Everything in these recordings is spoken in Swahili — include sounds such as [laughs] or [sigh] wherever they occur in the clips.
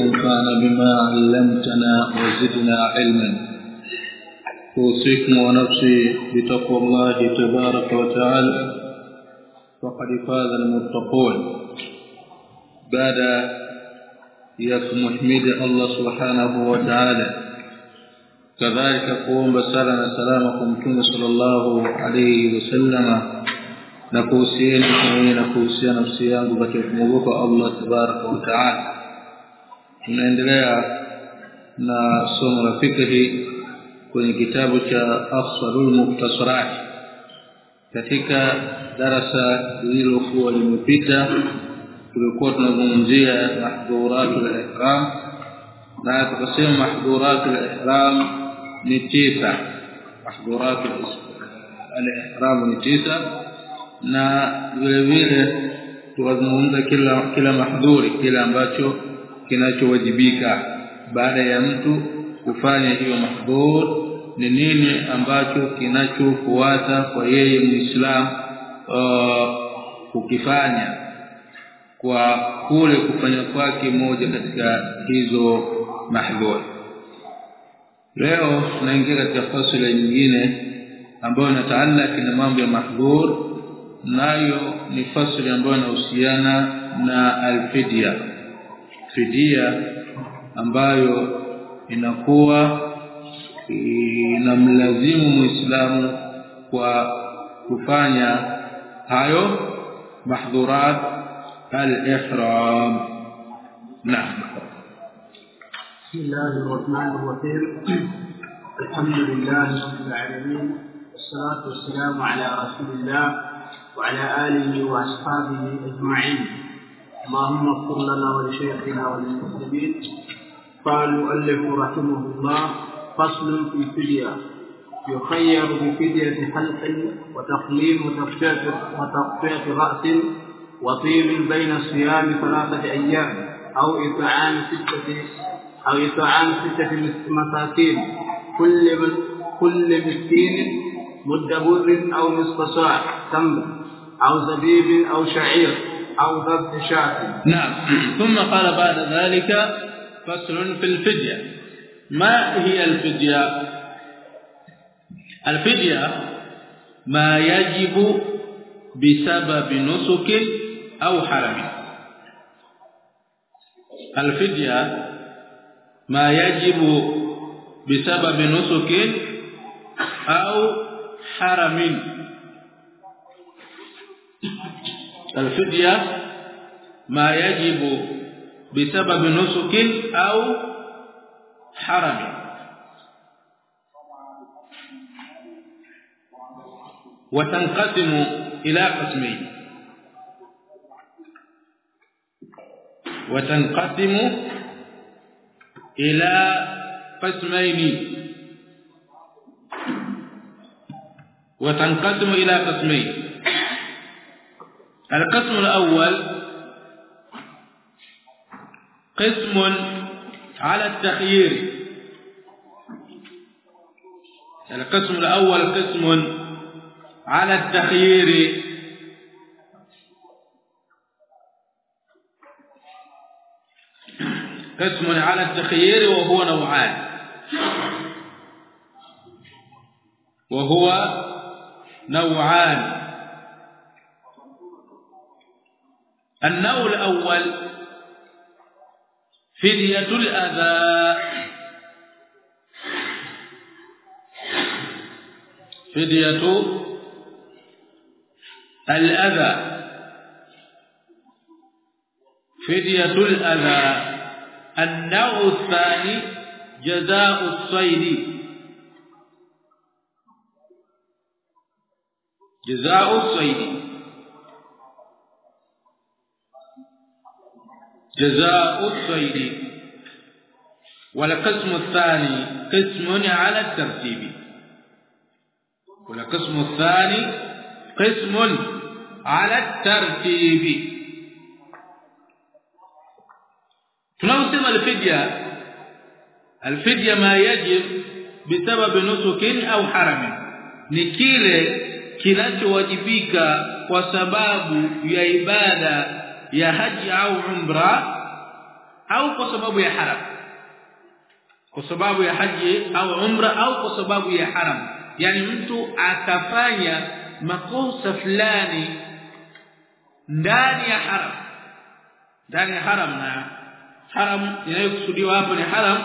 وانفعنا بما علمتنا وزدنا علما. أوصيكم ونفسي بتقوى الله تبارك وتعالى. فقد فاز المتقون. بعد يكمحمد الله سبحانه وتعالى. كذلك قوم بسألنا سلامكم مtume sallallahu alayhi wasallama na kuhusiana pamoja na kuhusiana nafsi yangu katika kumwogopa tunaendelea na somo la fikhi kwenye kitabu cha afsalul muktasarat katika darasa lililokuwa limepita tulikuwa tunazungumzia mahdhuratul ihram na tukasema mahdhuratul ihram ni tisa. Mahdhuratul al-ihram ni tisa na vile vile tukazungumza kila kila mahdhuri kile ambacho kinachowajibika baada ya mtu kufanya hiyo mahdhur ni nini ambacho kinachofuata kwa yeye muislam uh, kukifanya kwa kule kufanya kwake moja katika hizo mahdhur. Leo tunaingia katika fasula nyingine ambayo inataallaki na mambo ya mahdhur nayo ni fasili ambayo inahusiana na alfidia fidia ambayo inakuwa inamlazimu muislamu kwa kufanya hayo mahdhurat al-ihram naam بسم الله الرحمن الرحيم الحمد لله رب العالمين والصلاة والسلام على رسول الله وعلى آله وأصحابه أجمعين اللهم اغفر لنا ولشيخنا وللمسلمين. قال المؤلف رحمه الله. فصل في فدية. يخير بفدية حلق وتقليم وتقطيع رأس. وطيب بين الصيام ثلاثة أيام أو إطعام ستة أو إطعام ستة مساكين. كل من كل مسكين مد بر أو نصف صاع تمر. أو زبيب أو شعير. أو ذبح شاة. نعم. [clears throat] ثم قال بعد ذلك فصل في الفدية. ما هي الفدية؟ الفدية ما يجب بسبب نسك أو حرم. الفدية ما يجب بسبب نسك أو حرم. الفدية ما يجب بسبب نسك أو حرم. وتنقسم إلى قسمين. وتنقسم إلى قسمين. وتنقسم إلى قسمين. القسم الأول قسم على التخيير. القسم الأول قسم على التخيير. قسم على التخيير وهو نوعان. وهو نوعان. النوع الأول فدية الأذى. فدية الأذى. فدية الأذى. النوع الثاني جزاء الصيد. جزاء الصيد. جزاء الصيد. والقسم الثاني قسم على الترتيب. والقسم الثاني قسم على الترتيب. تنوسم الفدية. الفدية ما يجب بسبب نسك أو حرم. نكيله kinachowajibika kwa sababu ya ibada ya haji au umra au kwa sababu ya haram. Kwa sababu ya haji au umra au kwa sababu ya haram. Yani mtu akafanya makosa fulani ndani ya haram. Ndani ya haram na haram inayokusudiwa hapo ni haram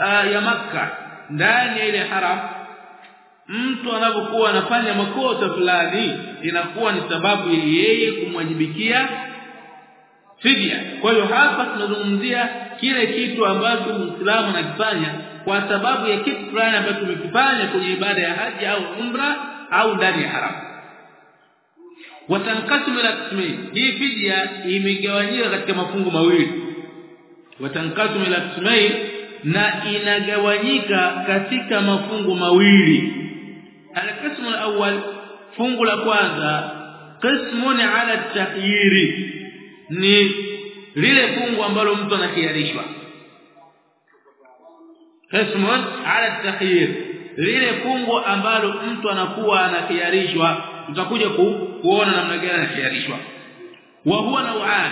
uh, ya maka ndani ya ile haram mtu anapokuwa anafanya makosa fulani inakuwa ni sababu yeye kumwajibikia fidia kwa hiyo hapa tunazungumzia kile kitu ambacho Muislamu anakifanya kwa sababu ya kitu fulani ambacho tumekifanya kwenye ibada ya haji au umra au ndani ya haram watankasimu ila kismi. hii fidia imegawanyika katika mafungu mawili. Watankasimu ila kismi na inagawanyika katika mafungu mawili. Al-qismu al-awwal fungu la kwanza qismun ala takhyiri ni lile fungu ambalo mtu anakiarishwa qismun ala takhir. Lile fungu ambalo mtu anakuwa anakiarishwa tutakuja ku, kuona namna gani anakiarishwa wa huwa nau'an.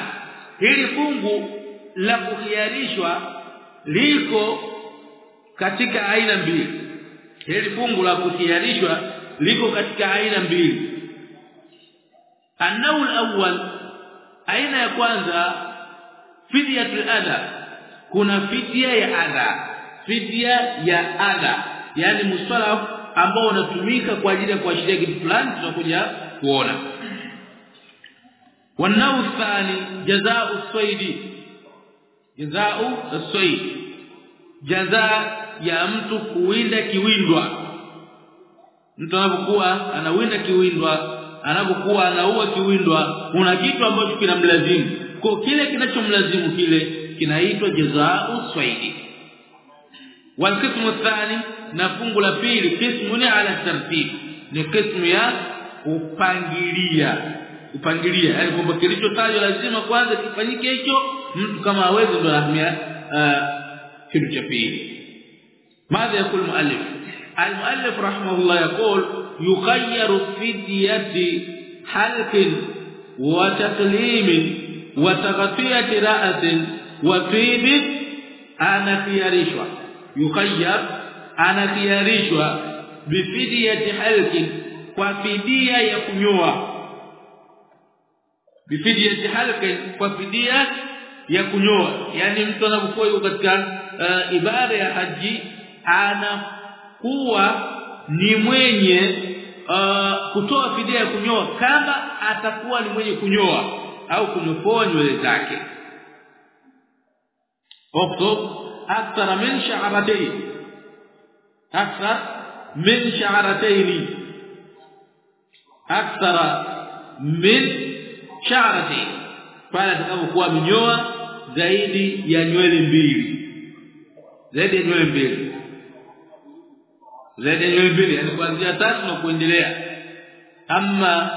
Hili fungu la kukiarishwa liko katika aina mbili. Hili fungu la kukiarishwa liko katika aina mbili. Annaul awwal aina ya kwanza fidyatul adha. Kuna fidya ya adha. Fidya ya adha. Yani mustalaf ambao unatumika kwa ajili ya kuashiria kitu fulani tunakuja kuona. Wanau thani jazaa'u saidi jazaa'u as-sayd. Jazaa ya mtu kuwinda kiwindwa. Mtu anapokuwa anawinda kiwindwa anapokuwa anaua kiwindwa kuna kitu ambacho kinamlazimu kwa kile kinachomlazimu kile kinaitwa jazaa'u swaidi walqismu thani na fungu la pili kismu ni ala tartib ni kismu ya kupangilia kupangilia yani kwamba kilichotajwa lazima kwanza kifanyike hicho mtu kama hawezi ndo anahamia kitu cha pili ماذا يقول المؤلف المؤلف رحمه الله يقول يخير فدية حلق وتقليم وتغطية رأس وطيب أنا خيارشوا يخير أنا خيارشوا بفدية حلق وفدية يكنيوا بفدية حلق وفدية ya kunyoa yani mtu anapokuwa yuko katika uh, ibada ya haji anakuwa ni mwenye uh, kutoa fidia ya kunyoa kama atakuwa ni mwenye kunyoa au kunyofoa nywele zake اكتب اكثر من شعرتين اكثر من شعرتين اكثر من شعرتين pale atakapokuwa amenyoa zaidi ya nywele mbili zaidi ya nywele mbili zaidi ya nywele mbili yani kuanzia tatu na kuendelea. Ama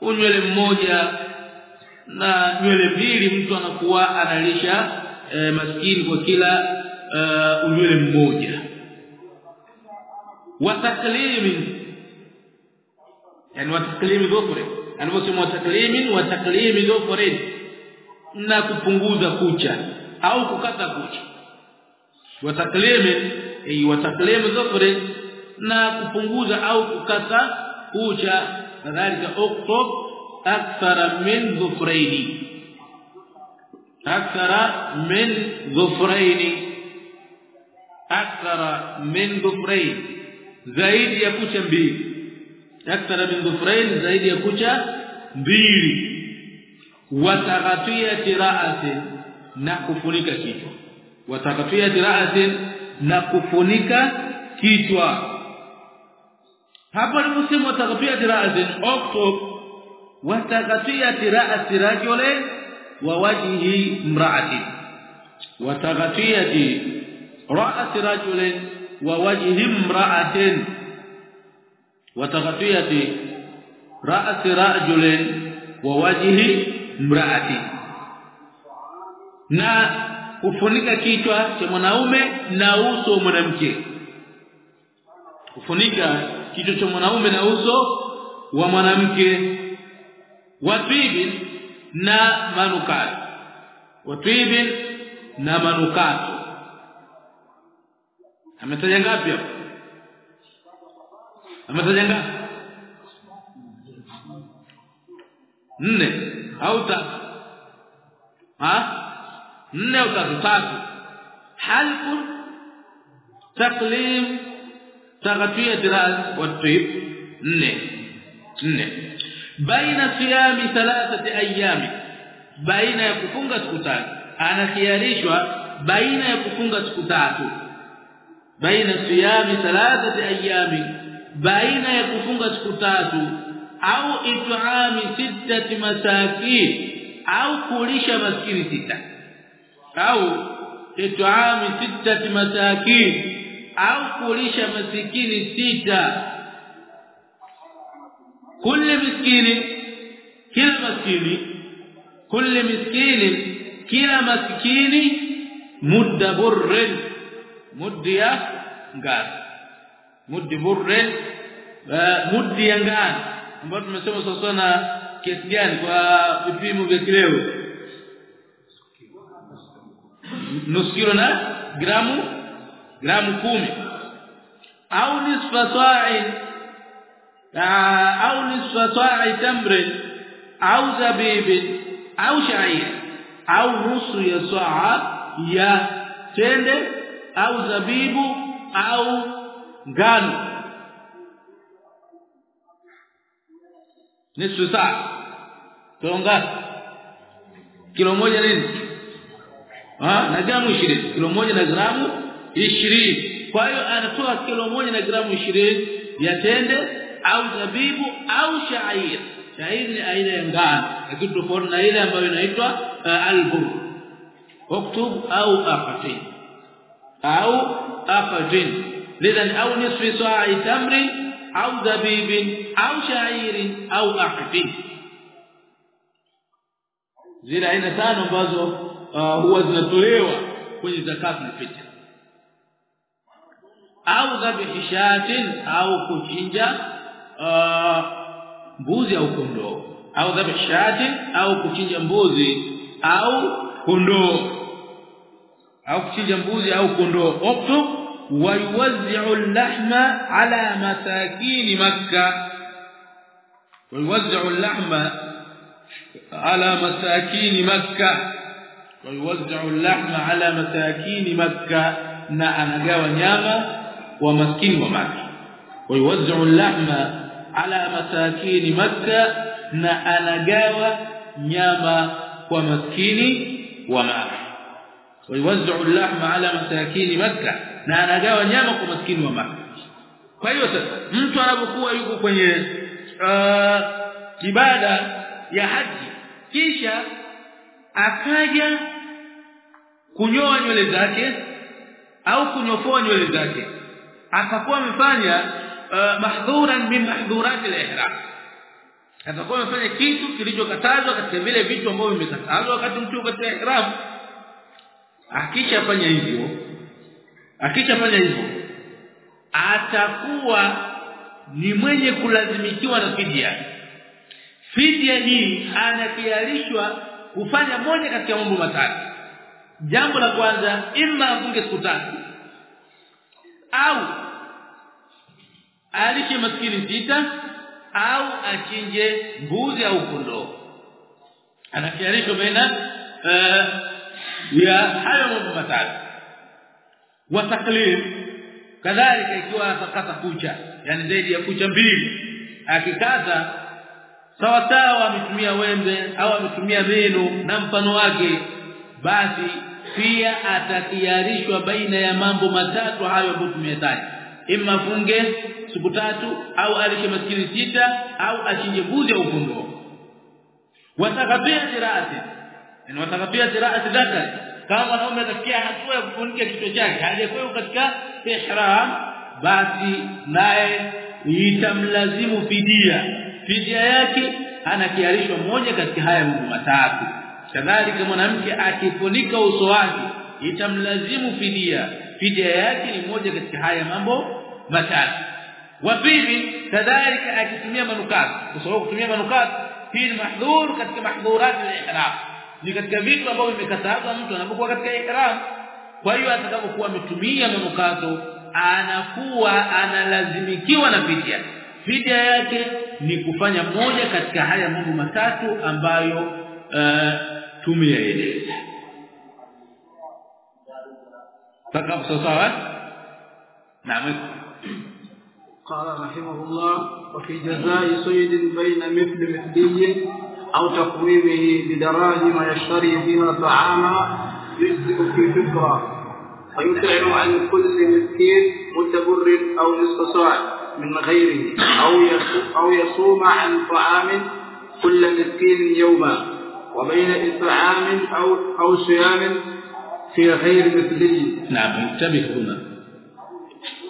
uh, unywele mmoja na nywele mbili mtu anakuwa analisha e, maskini kwa kila uh, unywele mmoja. Wa taklimi. Yani wa taklimi dhufri anaposema wataklimi wa taklimi dhukri na kupunguza kucha au kukata kucha. Wa wa taklimi dhufrin na kupunguza au kukata kucha. Kadhalika uktub akthara min dhufraini. Akthara min dhufraini. Akthara min dhufrain zaidi ya kucha mbili. Akthara min dhufrain zaidi ya kucha mbili. Wataghatiyati tiraatin na kufunika kichwa. Wataghatiyati ra'atin na kufunika kichwa. Hapa aliposema takatia tirazin oktop watakatia tirasi rajule wa wajhi imraati watakatia raasi rajule wa wajhi imra'atin watakatia raasi rajule wa wajhi imraati na kufunika kichwa cha mwanaume na uso wa mwanamke. Kufunika kichwa cha mwanaume na uso wa mwanamke. Watibin na manukato. Watibin na manukato. Ametaja ngapi hapo? Ametaja ngapi? Nne. Au tatu? Ha nne utatu tatu. Taqlim taghfiyat ras wa tib nne. Nne. Baina siyami thalathati ayami baina ya kufunga siku tatu. Anakiarishwa baina ya kufunga siku tatu. Baina siyami thalathati ayami baina ya kufunga siku tatu. Au it'ami sittati masakin. Au kulisha maskini sita au it'ami sittati masakin au kulisha masikini sita. Kulli miskini kila maskini kulli miskini kila maskini mudda burrin muddi ya ngano muddi burrin muddi ya ngano ambayo tumesema sasa na kiasi gani kwa vipimo vya kileo nusu kilo na gramu gramu kumi. Au nisfa sa'i au nisfa sa'i tamri au zabib au sha'ir au nusu ya sa'a ya tende au zabibu au ngano. Nusu saa. Kilo moja nini ah na gramu 20 kilo moja na gramu 20 kwa hiyo anatoa kilo moja na gramu 20 ya tende au zabibu au shair. Shair ni aina ya ngano. Lakini tofauti na ile ambayo inaitwa uh, albur uktub au aqatin au aqatin lidhan au nisfi sa'i tamri au zabib au shairin au aqatin zile aina tano ambazo uh, huwa zinatolewa kwenye zakatul fitr au dhabihi shatin au kuchinja mbuzi au kondoo. Au dhabihi shatin au kuchinja mbuzi au kondoo. Au kuchinja mbuzi au kondoo. Uktub wa yuwazi'u al-lahma ala masakin makkah. Wa yuwazi'u al-lahma ala masakin makkah wa yuwazzi'u al-lahma ala masakin makkah na anagawa nyama wa maskini wa makkah wa yuwazzi'u al-lahma ala masakin makkah na anagawa nyama kwa maskini wa makkah wa al-lahma ala masakin makkah na anagawa nyama kwa maskini wa makkah kwa hiyo sasa mtu anapokuwa yuko kwenye uh, ibada ya haji kisha akaja kunyoa nywele zake au kunyofoa nywele zake. Atakuwa amefanya uh, mahdhuran min mahdhurat al-ihram. Atakuwa amefanya kitu kilichokatazwa katika vile vitu ambavyo vimekatazwa wakati mtu katika ihram. Akishafanya hivyo akishafanya hivyo atakuwa ni mwenye kulazimikiwa na fidia fidia hii anakialishwa kufanya moja katika mambo matatu jambo la kwanza imma afunge siku tatu. Au alishe maskini sita au achinje mbuzi au kondoo. Anakiarisho baina uh, ya hayo mambo matatu. Wa taklim kadhalika ikiwa atakata kucha yani zaidi ya kucha mbili. Akikata sawa sawa ametumia wembe au ametumia meno na mfano wake basi pia atakiarishwa baina ya mambo matatu hayo ambayo tumeyataja. Imma funge siku tatu au alishe maskini sita au achinje mbuzi au kondoo. Watakatia jiraati yani watakatia jiraati dhakari kama mwanaume atafikia hatua ya kufunika kichwa chake hajakuwa katika ihram basi naye itamlazimu fidia. Fidia yake anakiarishwa moja katika haya mambo matatu kadhalika mwanamke akifunika uso wake itamlazimu fidia. Fidia yake ni moja katika haya mambo matatu. Wa pili kadhalika akitumia manukato kwa sababu kutumia manukato hii ni mahdhur katika mahdhurat al-ihram. Ni katika vitu ambavyo vimekatazwa mtu anapokuwa katika ihram. Kwa hiyo atakapokuwa ametumia manukato anakuwa analazimikiwa na fidia. Fidia yake ni kufanya moja katika haya mambo matatu ambayo uh, tumeyaeleza takapo sawa naam قال رحمه الله وفي جزاء صيد بين مثل مثلي أو تقويمه بدراهم يشتري بها طعاما يجزئ في فكرة فيطعم عن كل مسكين مد بر أو نصف صاع من غيره أو يصوم عن طعام كل مسكين يوما. وبين إطعام أو أو صيام في غير مثله نعم انتبه هنا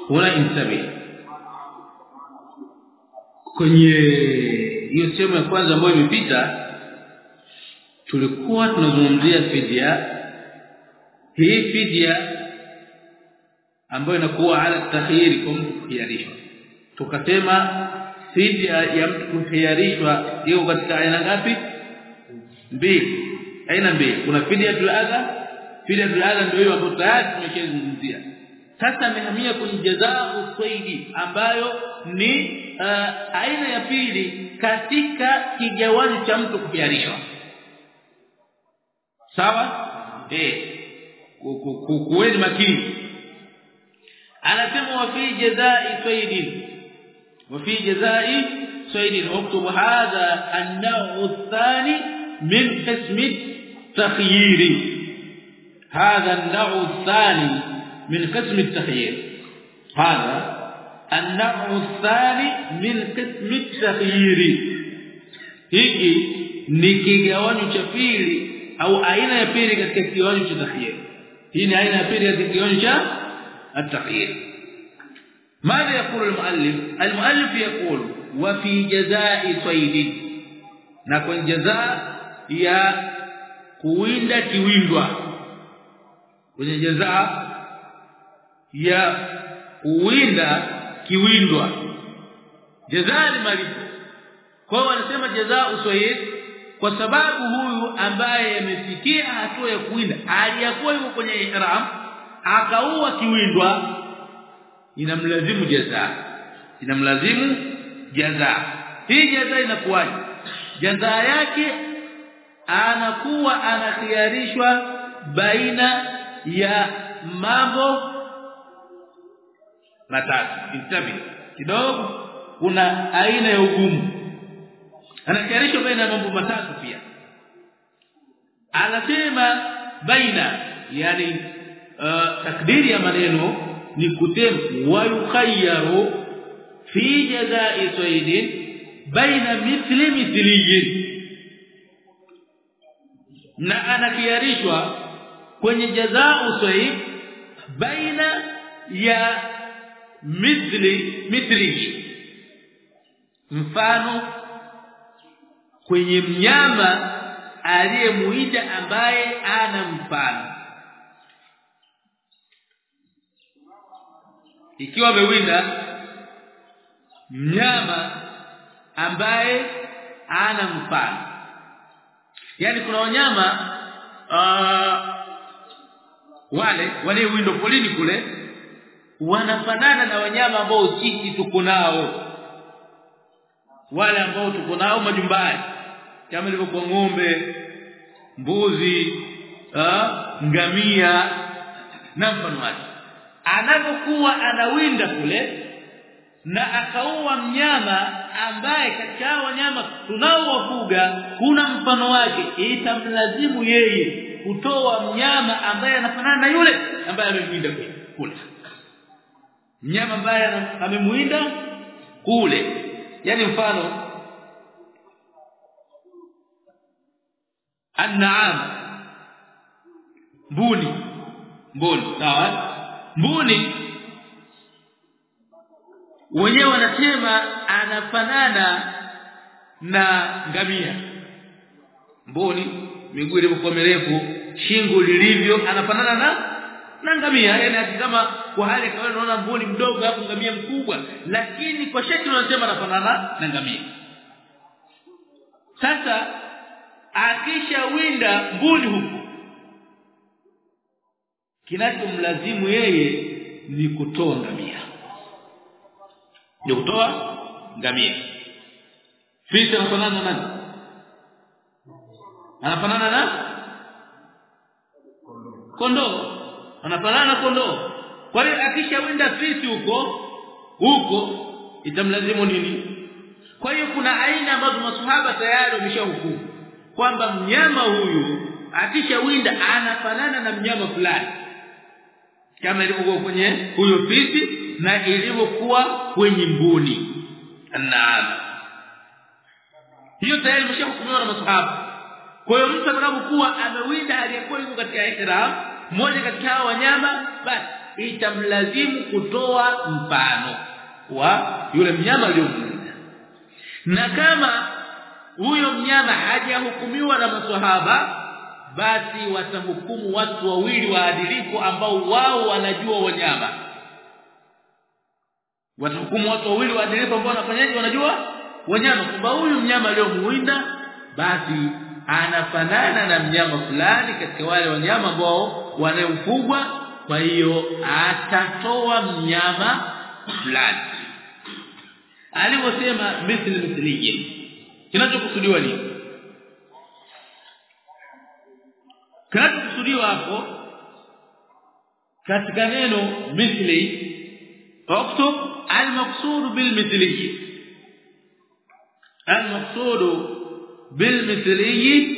هنا انتبه kwenye hiyo sehemu ya kwanza ambayo imepita tulikuwa tunazungumzia fidia hii fidia ambayo inakuwa ala takhiri kwa mtu kuhiarishwa tukasema fidia ya mtu kuhiarishwa iko katika aina ngapi mbili. Aina mbili. Kuna fidia adha fidia adha ndio hiyo ambayo tayari tumeshazungumzia. Sasa amehamia kwenye jazaa usaidi ambayo ni uh, aina ya pili katika kijawazi cha mtu kuhiarishwa sawa? Eh kuweni makini. Anasema wa fi jazai saydin wa fi jazaa'i saydin uktub hadha an-naw' ath-thani من قسم التخيير. هذا النوع الثاني من قسم التخيير. هذا النوع الثاني من قسم التخيير. هيكي نكيغاونو شفيري أو أين ya pili katika kiwango cha takhir hii ni ماذا يقول المؤلف المؤلف يقول وفي جزاء صيد نكون جزاء ya kuwinda kiwindwa. Kwenye jazaa ya kuwinda kiwindwa. Jazaa ni malipo. Kwa wanasema jazaa uswahili kwa sababu huyu ambaye amefikia hatua ya kuwinda aliyakuwa yuko kwenye ihram akaua kiwindwa inamlazimu jazaa inamlazimu jazaa hii jazaa inakuwaje? Jazaa yake anakuwa anakhiarishwa baina ya mambo matatu. Intabi kidogo kuna aina ya ugumu. Anakhiarishwa baina ya mambo matatu pia. Anasema baina yani uh, takdiri ya maneno ni kutem wa yukhayyaru fi jazaa'i sayyidin baina mithli mithliyin na anakiarishwa kwenye jazaa sayd baina ya mithli mithli. Mfano kwenye mnyama aliyemuita ambaye ana mfano. Ikiwa amewinda mnyama ambaye ana mfano yani kuna wanyama uh, wale wale windo polini kule wanafanana na wanyama ambao sisi tuko nao. Wale ambao tuko nao majumbani. Kama ilivyokuwa ng'ombe mbuzi uh, ngamia na mfano wake. Anapokuwa anawinda kule na akaua mnyama ambaye katika ya wanyama tunaowafuga kuna mfano wake. Itamlazimu yeye kutoa mnyama ambaye anafanana na yule ambaye amemwinda kule. Mnyama ambaye amemwinda kule. Yani mfano an'am mbuni. Mbuni. Sawa. Mbuni wenyewe wanasema anafanana na ngamia. Mboni miguu ilivyokuwa mirefu shingo lilivyo anafanana na na ngamia. Yani kama kwa hali kama unaona mboni mdogo hapo ngamia mkubwa lakini kwa shekhi wanasema anafanana na ngamia. Sasa akishawinda mbuni huko kinachomlazimu yeye ni kutoa ngamia ni kutoa ngamia. Fisi anafanana na nani? Anafanana na kondoo. Anafanana na kondoo. Kwa hiyo akishawinda fisi huko huko itamlazimu nini? Kwa hiyo kuna aina ambazo maswahaba tayari wameshahukumu. Kwamba mnyama huyu akishawinda anafanana na mnyama fulani kama ilivyokuwa kwenye huyo fisi na ilivyokuwa kwenye mbuni. Naam. Hiyo tayari imeshahukumiwa na masahaba kwa hiyo mtu atakapokuwa amewinda aliyekuwa yuko katika ihram mmoja katika hao wanyama basi itamlazimu kutoa mfano wa yule mnyama aliyomwinda. Na kama huyo mnyama hajahukumiwa na maswahaba basi watahukumu watu wawili waadilifu ambao wao wanajua wanyama. Watahukumu watu wawili waadilifu ambao wanafanyaje? Wanajua wanyama. Kwamba huyu mnyama aliyomuinda basi anafanana na mnyama fulani katika wale wanyama ambao wanaofugwa. Kwa hiyo atatoa mnyama fulani. Alivyosema mithli mithliye kinachokusudiwa ni kinachokusudiwa hapo katika neno mithli اكتب المقصود بالمثلي المقصود بالمثلي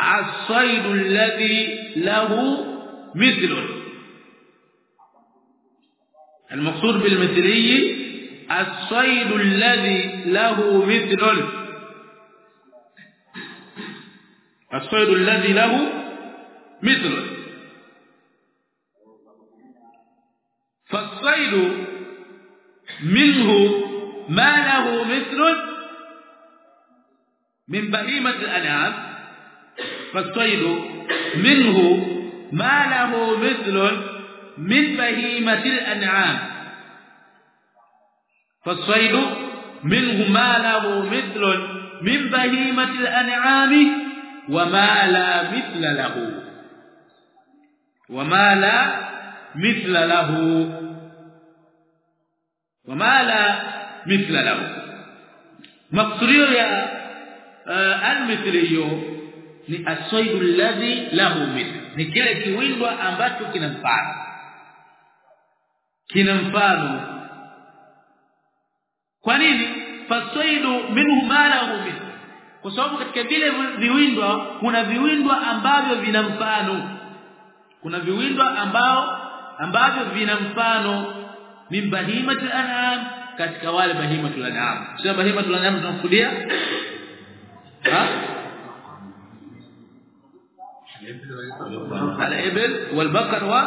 الصيد الذي له مثل المقصود بالمثلي الصيد الذي له مثل الصيد الذي له مثل. فالصيد منه ما له مثل من بهيمة الأنعام. فالصيد منه ما له مثل من بهيمة الأنعام. فالصيد منه ما له مثل من بهيمة الأنعام. wama la mithla lahu. Wama la mithla lahu. Wama la mithla lahu. Maksudio ya uh, almithli ni aswaidu alladhi lahu mithl ni kile kiwindwa ambacho kina mfano. Kina mfano. Kwa nini? Minhu ma lahu mithl kwa sababu katika vile viwindwa kuna viwindwa ambavyo vina mfano. Kuna viwindwa ambao ambavyo vina mfano. Min bahimatul an'am katika wale bahimatul an'am. Sio bahimatul an'am tunakusudia? Ha? Al-ibl wal-baqar wa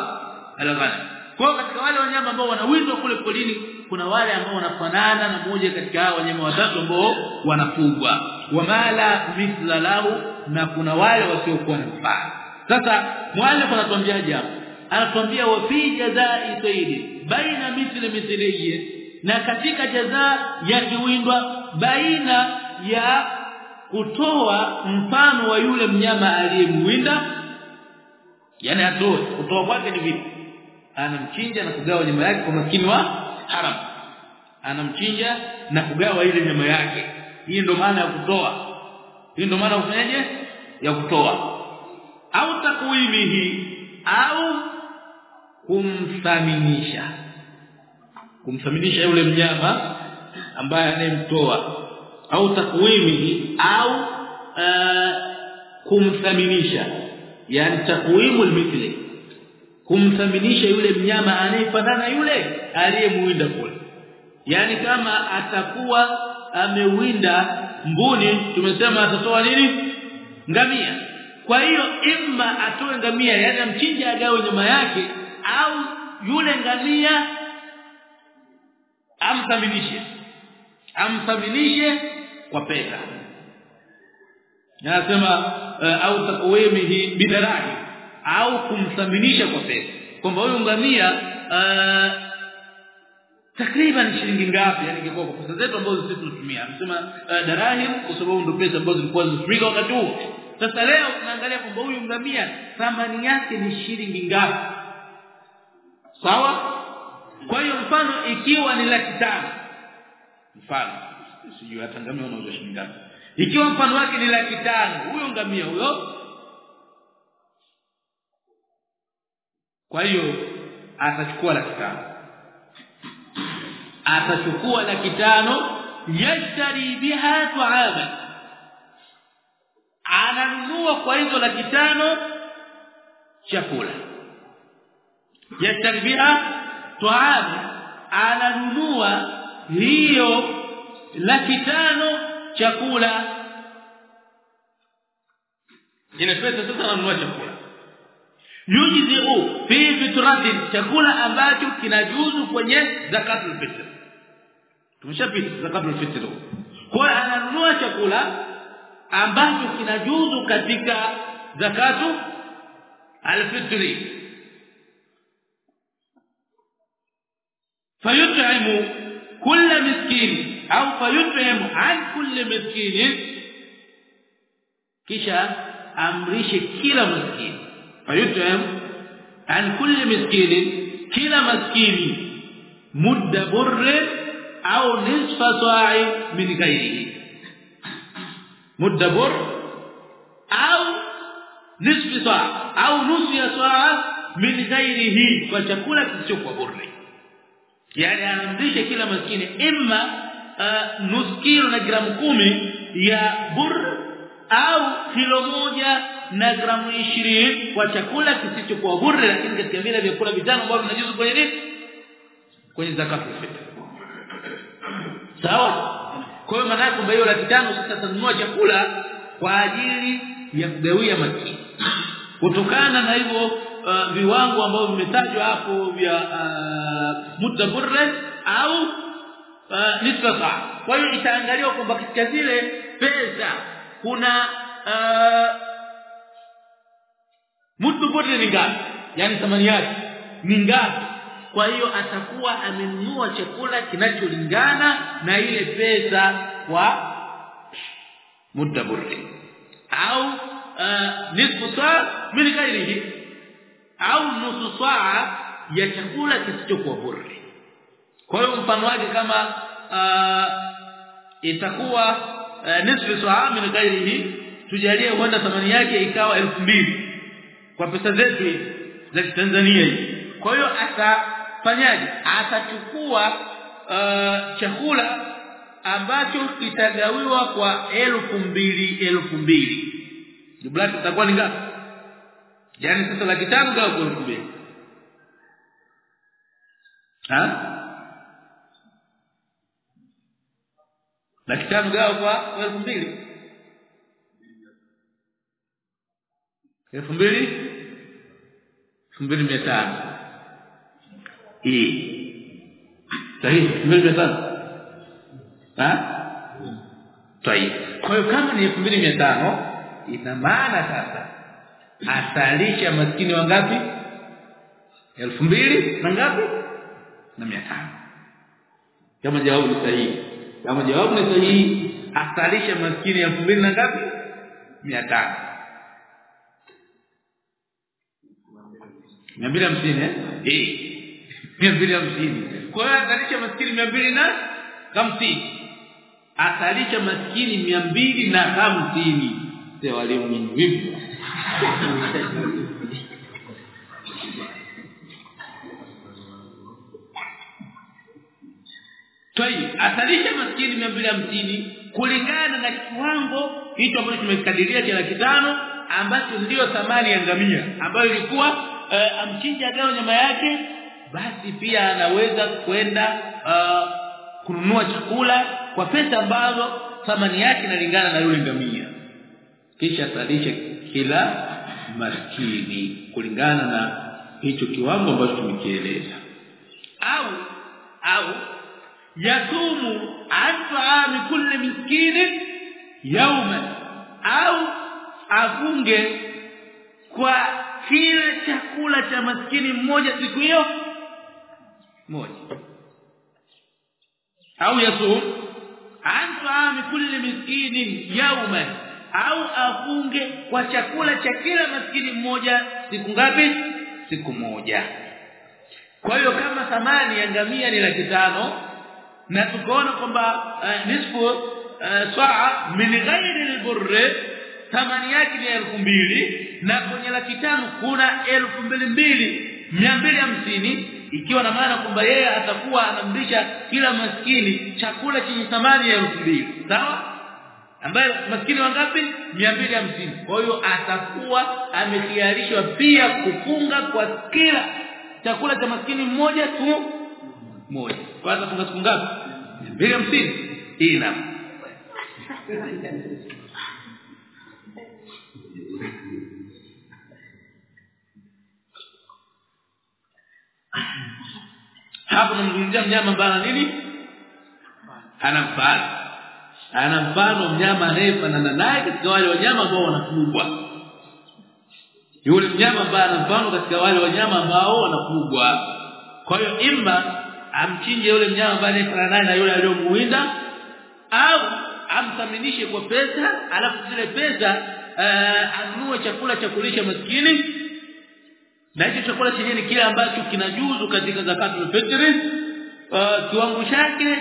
al-ghanam. Kwa katika wale wanyama ambao wanawindwa kule polini kuna wale ambao wanafanana na moja katika hao wanyama watatu ambao wanafugwa. Wamala mithla lahu na kuna wale wasiokuwa na mfano. Sasa mwalimu anatuambiaje hapo? Anatuambia wa fi jazai sayyidi baina mithli mithlihi na katika jazaa ya kiwindwa baina ya kutoa mfano wa yule mnyama aliyemwinda yani atoe kutoa kwake ni vipi? Anamchinja na kugawa nyama yake kwa maskini wa haram. Anamchinja na kugawa ile nyama yake. Hii ndio maana ya kutoa. Hii ndio maana ufanyaje ya kutoa. Au takwimihi au kumthaminisha. Kumthaminisha yule mnyama ambaye anayemtoa. Au takwimihi au uh, kumthaminisha. Yani takwimu almithli kumthaminisha yule mnyama anayefanana yule aliyemuinda kule. Yani kama atakuwa amewinda mbuni tumesema atatoa nini? Ngamia. Kwa hiyo imma atoe ngamia yani amchinje agawe nyama yake au yule ngamia amthaminishe amthaminishe kwa pesa. Anasema uh, au takwimihi bidarahi au kumthaminisha kwa pesa. Kwamba huyu ngamia uh, takriban shilingi ngapi? Yani kwa pesa zetu ambazo sisi tunatumia. Anasema uh, darahim kwa sababu ndio pesa ambazo zilikuwa zinatumika wakati huo sasa leo tunaangalia kwamba huyu ngamia thamani yake ni shilingi ngapi? Sawa? Kwa hiyo mfano ikiwa ni laki tano. Mfano. Sijui hata ngamia unauza shilingi ngapi. Ikiwa mfano wake ni laki tano huyo ngamia huyo kwa hiyo atachukua laki tano. Atachukua laki tano yashtari biha tu'ama ananunua kwa hizo laki tano chakula. Yashtari biha tu'ama ananunua hiyo laki tano chakula. Ina sasa ananunua chakula yujzi'u fi fitratin chakula ambacho kinajuzu kwenye zakatul fitr. Tumeshapita zakatul fitr kwa ananunua chakula ambacho kinajuzu katika zakatu alfitri fayut'imu kull miskin au fayut'imu an kull miskin. Kisha amrishe kila maskini fayut'im an kulli miskin kila maskini mudda burr au nisfa sa'i min ghairihi mudda burr au nisfi sa' au nusu ya sa' min ghairihi kwa chakula kisichokuwa burri yani anaamrisha kila maskini imma uh, nusu kilo na gramu kumi ya burr au kilo moja na gramu 20 kwa chakula kisichokuwa bure lakini katika vile vyakula vitano ambavyo vinajuzu kwenye nini? Kwenye zakatul fitr. Sawa? Kwa hiyo maana kwamba hiyo laki tano sasa tanunua chakula kwa ajili ya kugawia maskini kutokana na hivyo uh, viwango ambavyo vimetajwa hapo vya uh, mutaburre au uh, nisfa kwa hiyo itaangaliwa kwamba katika zile pesa kuna uh, mutaburre ni ngapi? Yani thamani yake ni ngapi? Kwa hiyo atakuwa amenunua chakula kinacholingana na ile pesa kwa mutaburri au uh, nisfu saa min ghairihi. Au nusu saa ya chakula kisichokuwa burri kwa hiyo mfano wake kama uh, itakuwa uh, nisfu saa min ghairihi tujalie huenda thamani yake ikawa 2000 kwa pesa zetu za Tanzania hizi. Kwa hiyo atafanyaje? Atachukua uh, chakula ambacho kitagawiwa kwa elfu mbili elfu mbili. Jumla itakuwa ni ngapi? Yani sasa laki tano gawa kwa elfu mbili. Ha? Laki tano gawa kwa elfu mbili. Elfu mbili elfu mbili mia tano sahihi elfu mbili mia tano ha Tayeb. Kwa hiyo kama ni 2500 ina maana sasa asalisha maskini wangapi? 2000 na ngapi? Na 500. Kama jawabu ni sahihi. Kama jawabu ni sahihi asalisha maskini 2000 na ngapi? 500. 250 eh? Eh. [laughs] 250. Kwa hiyo atalisha maskini 200 na 50 atalisha maskini mia mbili na hamsini sio walimu vipi Toi [laughs] asalisha maskini mia mbili hamsini kulingana na kiwango hicho ambacho tumekadiria cha laki tano ambacho ndio thamani ya ngamia ambayo ilikuwa uh, amchinja gao nyama yake basi pia anaweza kwenda uh, kununua chakula kwa pesa ambazo thamani yake inalingana na yule ngamia. Kisha salisha kila maskini kulingana na hicho kiwango ambacho tumekieleza. Au au yasumu at'ami kulli miskini yawman. Au afunge kwa kila chakula cha maskini mmoja siku hiyo. Moja. Au yasum an kulli miskini yawma au afunge kwa chakula cha kila maskini mmoja siku ngapi? Siku moja. Kwa hiyo kama thamani ya ngamia ni laki tano na tukaona kwamba uh, nisfu uh, saa min ghairi alburr thamani yake ni elfu mbili na kwenye laki tano kuna elfu mbili mbili mia mbili hamsini ikiwa na maana kwamba yeye atakuwa anamlisha kila maskini chakula chenye thamani ya elfu mbili. Sawa? Ambaye maskini wangapi? 250 kwa hiyo atakuwa ametayarishwa pia kufunga kwa kila chakula cha maskini mmoja tu moja kwanza funga siku ngapi? 250 ina hapo namzungumzia mnyama mbana nini? Ana mfano. Ana mfano mnyama anayefanana naye katika wale wanyama ambao wanafugwa. Yule mnyama ambaye ana mfano katika wale wanyama ambao wanafugwa. Kwa hiyo imma amchinje yule mnyama ambaye anayefanana naye na yule aliyomuwinda au amthaminishe kwa pesa alafu zile pesa uh, anunue chakula cha kulisha maskini na hicho chakula chenyewe ni kile ambacho kinajuzu katika zakatul fitri uh, kiwango chake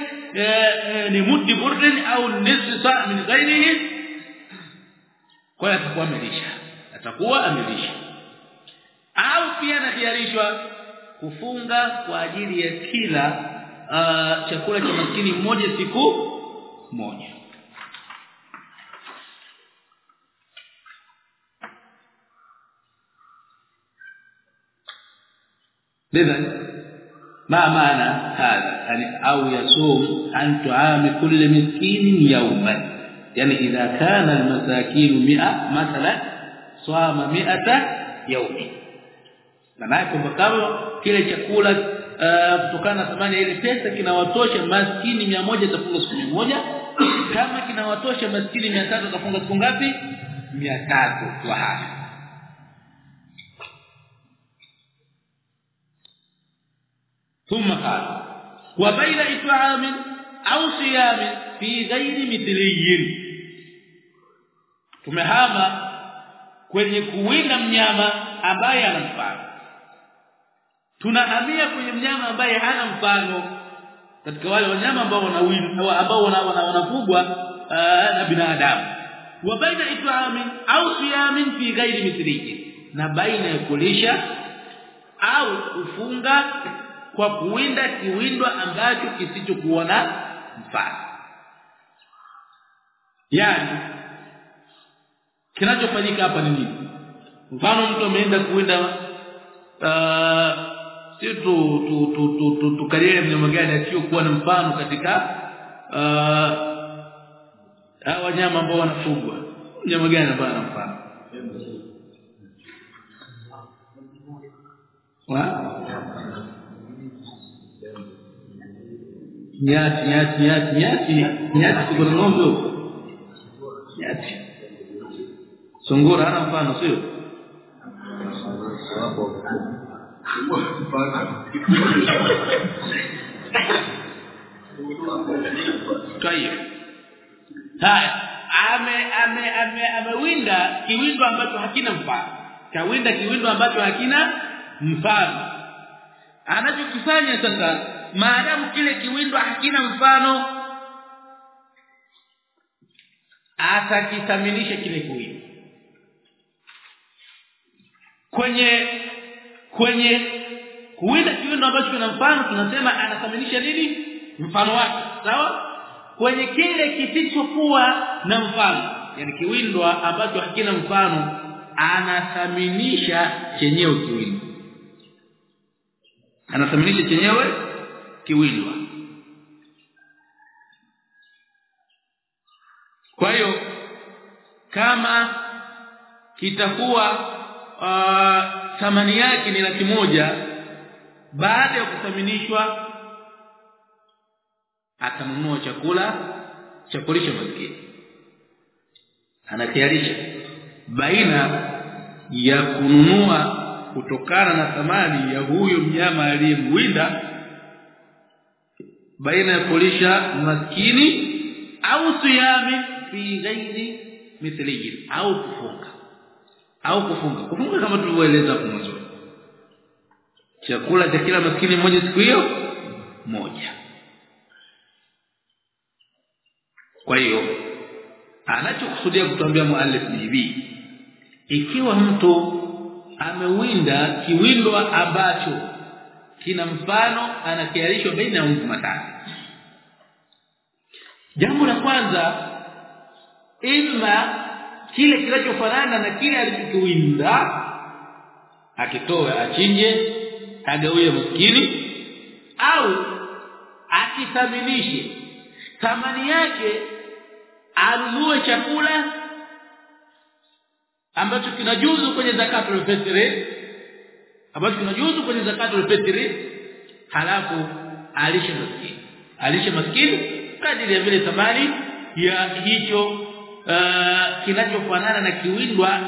ni muddi burdin au nisfu sa min ghairihi. Kwa atakuwa amelisha atakuwa amelisha au pia anatayarishwa kufunga kwa ajili ya kila uh, chakula cha maskini mmoja siku moja lidhan ما معنى هذا يعني او يصوم عن طعام كل مسكين يوما يعني اذا كان المساكين 100 مثلا صام 100 يوم maana kwamba kama kile chakula kutokana na thamani ya ile pesa kinawatosha maskini 100 tafunga siku moja kama kinawatosha maskini 300 tafunga siku ngapi 300 kwa haya ثم قال وبين إطعام أو صيام في غير مثلي tumehama kwenye kuwinda mnyama ambaye ana mfano tunahamia kwenye mnyama ambaye hana mfano katika wale wanyama ambao wanawinda ambao wanafugwa na binadamu wa baina it'amin au siyamin fi ghairi mithlihi na baina ya kulisha au kufunga kwa kuwinda kiwindwa ambacho kisichokuwa na mfano. Yani kinachofanyika hapa ni nini? Mfano mtu ameenda kuwinda uh, si tu tu tu tu, tu, kariere mnyama gani asiyokuwa na mfano katika uh, wanyama ambao wanafugwa. Mnyama gani ambao ana mfano? Wa nyati nyati nyati nyati nyati kuna ng'ombe nyati sungura ana mfano sio Tayeb. Haya, ame ame ame amewinda kiwindo ambacho hakina mfano. Kawinda kiwindo ambacho hakina mfano. Anachokifanya sasa maadamu kile kiwindo hakina mfano atakithaminisha kile kiwindo. Kwenye kwenye kuwinda kiwindo ambacho kina mfano tunasema anathaminisha nini? Mfano wake sawa? Kwenye kile kisichokuwa na mfano yani kiwindwa ambacho hakina mfano anathaminisha chenyewe kiwindo. Anathaminisha chenyewe kiwindwa kwa hiyo kama kitakuwa uh, thamani yake ni laki moja baada ya kuthaminishwa atanunua chakula cha kulisha maskini anatayarisha baina ya kununua kutokana na thamani ya huyo mnyama aliyemwinda baina ya kulisha maskini au siyami fi ghairi mithlihi au kufunga. Au kufunga. Kufunga kama tulivyoeleza hapo mwanzo chakula cha kila maskini mmoja siku hiyo moja. Kwa hiyo anachokusudia kutuambia muallif hivi. Ikiwa mtu amewinda kiwindwa ambacho kina mfano anakiarishwa baina ya mungu matatu jambo la kwanza ima kile kinachofanana na kile alichokiwinda akitoa achinje agawie maskini au akithaminishe. Thamani yake anunue chakula ambacho kinajuzu kwenye zakatul fitri ambacho kinajuzu kwenye zakatul fitri halafu alishe maskini. Alishe maskini kadiri ya vile thamani ya hicho uh, kinachofanana na kiwindwa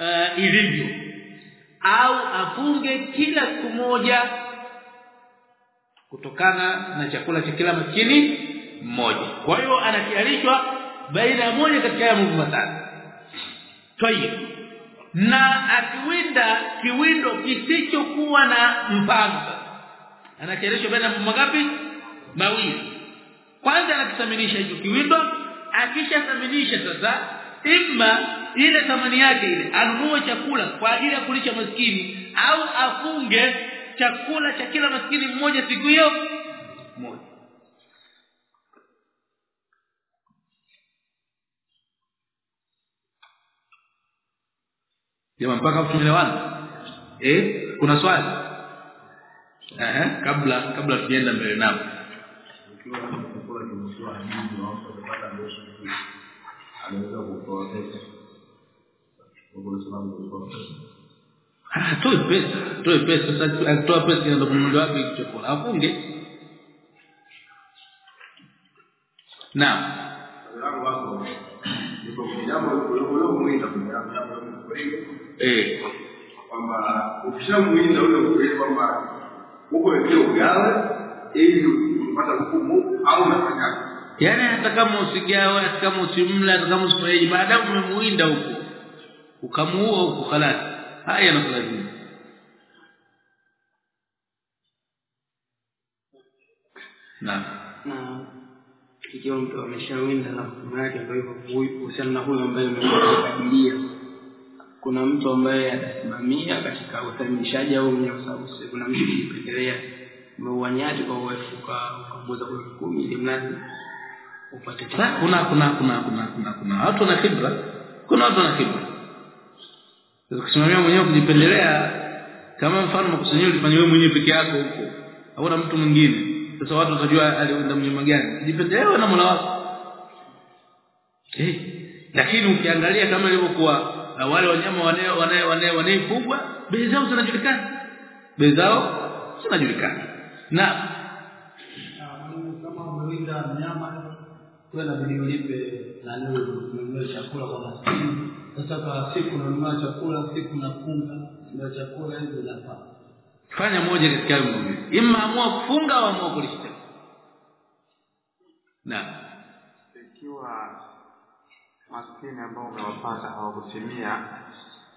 uh, ilivyo. Au afunge kila siku moja kutokana na chakula cha kila maskini mmoja. Kwa hiyo anakialishwa baina ya moja katika ya Mungu matatu. Tayib na akiwinda kiwindo kisichokuwa na mpango. Anakeresha baina ya mangapi mawili. Kwanza anakithaminisha hicho kiwindo akishathaminisha sasa imma ile thamani yake ile anunue chakula kwa ajili ya kulisha maskini au afunge chakula cha kila maskini mmoja siku hiyo moja Jamaa mpaka tumeelewana? Eh, kuna swali? Eh, kabla kabla tujaenda mbele nao. Na kutoa pesa. Pesa. Ah, pesa, sasa akitoa pesa inaenda wapi chakula? Afunge. Naam. Eh, kwamba ukishamuinda ule ukweli kwamba huko wekea ugawe ili upate hukumu au unafanyaje? yaani hata kama usigawe, hata kama usimla, hata kama usifanyaje, maadamu umemuinda huko ukamuua huko halali haya yanakulazimu. Naam. na ikiwa mtu ameshawinda na hukumu yake kwa hivyo husiana na huyo ambaye amekabilia kuna mtu ambaye atasimamia katika usalimishaji au mwenye kuna mtu kupendelea kwa uwefu kwa urefu ukamuuza kwa elfu kumi ili mradi upate kuna kuna kuna kuna kuna kuna kuna watu wana kibra, kuna watu wana kibra. Sasa kusimamia mwenyewe kujipendelea kama mfano makusanyo ulifanya wewe mwenyewe peke yako huko. Hauna mtu mwingine. Sasa watu watajua alienda mnyama gani. Kujipendelea na Mola wako. Eh, lakini ukiangalia kama ilivyokuwa wale wanyama wanaefugwa bei zao zinajulikana. Bei zao zinajulikana. Na kama umewinda mnyama wewe inabidi ulipe leo ununue chakula kwa maskini sasa kwa siku unanunua chakula siku nafunga ndio chakula hizo zinafaa fanya moja katika hayo mawili. Imma amua kufunga au amua kulisha. na ikiwa maskini ambao umewapata hawakutimia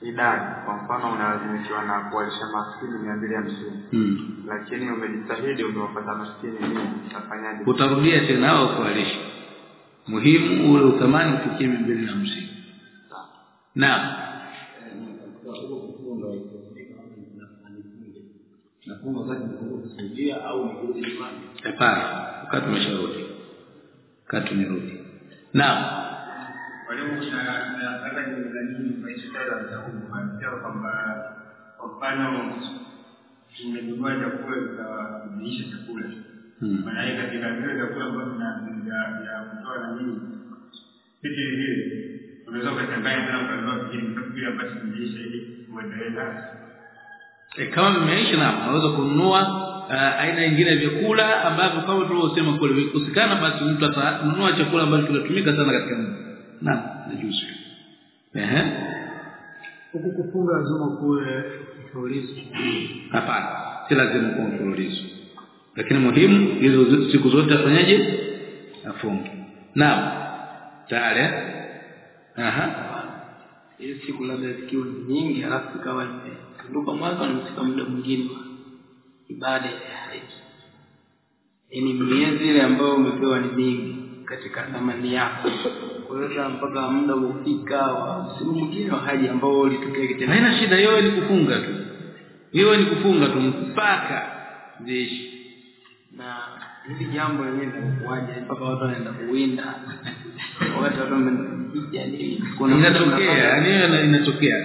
idadi. Kwa mfano unalazimishwa na kuwalisha maskini mia mbili hamsini. Hmm. lakini umejitahidi umewapata maskini mia utafanyaje? Utarudia tena au kuwalisha. muhimu ule uthamani ufikie mia mbili na hamsini. Naam. Hapana. Wakati umesharudi. Wakati umerudi. Naam Walimu nataka niangalie maisha huko kwa kwamba kwa mfano umenunua chakula ukaisha chakula. Maana yake katika vile vyakula ambavyo vya kutoa na nini vitu vile unaweza ukachanganya tena ukanunua vingine kwa kile ambacho kimeisha ili kuendelea e, kama vimeisha na unaweza kununua uh, aina nyingine ya vyakula ambavyo kama tulivyosema kule kusikana basi mtu atanunua chakula ambacho kinatumika sana katika mji naam najuzu. Ehe. Huku kufunga lazima kuwe mfululizo. Hapana si lazima kuwe mfululizo. Lakini muhimu hizo siku zote afanyaje? Afunge. Naam. Tayari eh? aha. Hiyo siku labda zikiwa nyingi halafu ikawa nimepinduka mwaka nimefika muda mwingine ibada ya haji. Yaani miezi ile ambayo umepewa ni mingi katika thamani yako. Kwa hiyo mpaka muda umefika wa msimu mwingine wa haji ambao ulitokea kitendo. Haina shida hiyo ni kufunga tu. Hiyo ni kufunga tu mpaka ziishi. Na hili jambo lenyewe linakuaje mpaka watu wanaenda kuwinda. Wakati [laughs] watu wameenda kupiga nini? Kuna inatokea yani inatokea.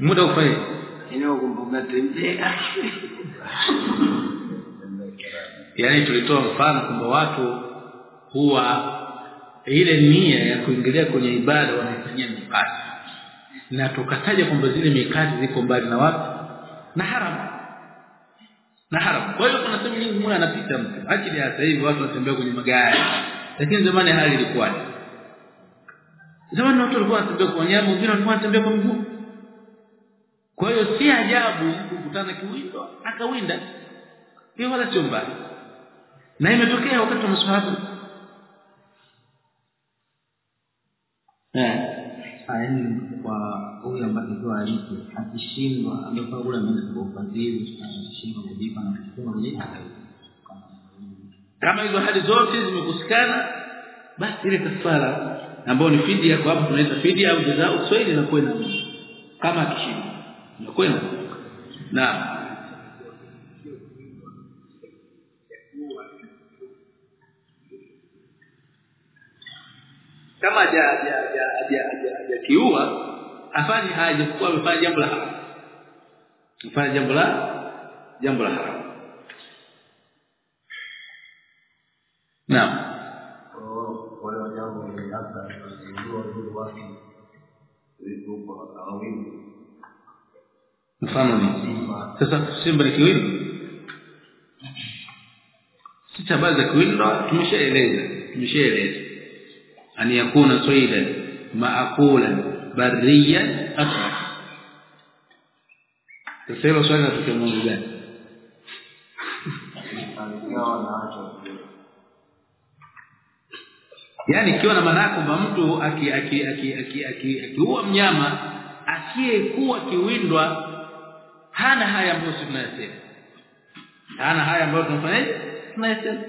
Muda ufanye eneo kwamba tembea [laughs] yani tulitoa mfano kwamba watu huwa ile nia ya kuingilia kwenye ibada wanaifanyia mikati na tukataja kwamba zile mikati ziko mbali na watu na haram na haram kwa hiyo kuna sehemu nyingi mwana anapita mtu. Akili ya sasa hivi watu wanatembea kwenye magari. Lakini zamani hali ilikuwa zamani watu walikuwa wanatembea kwa nyama wengine walikuwa wanatembea kwa miguu. Kwa hiyo si ajabu kukutana kiwindo akawinda. Hiyo wala sio mbaya. Na imetokea wakati wa maswahaba yaani kwa huyu ambaye ndio alipo. Akishindwa amefaa kula mimi kwa ufadhili akishindwa kujipa na kuchukua mwenyewe kama hizo hali zote zimekusikana basi ile kafara ambayo ni fidia kwa hapo tunaita fidia au jazaa Kiswahili na kwenda kama akishindwa na kwenda na kama ja ja ja ja ja hajakiua afanye haja kwa mfanye jambo la haramu mfanye jambo la jambo la haramu naam. Mfano ni sasa simba ni kiwili? Si habari za kiwindu tumeshaeleza tumeshaeleza an yakuna صيدا maakulan barriyan اصلا sasa hilo swali natokea mungu gani yani ikiwa na maana kwamba mtu aki aki aki aki aki akiua mnyama asiyekuwa kiwindwa hana haya ambayo tunayasema. Hana haya ambayo tunafanya tunayasema.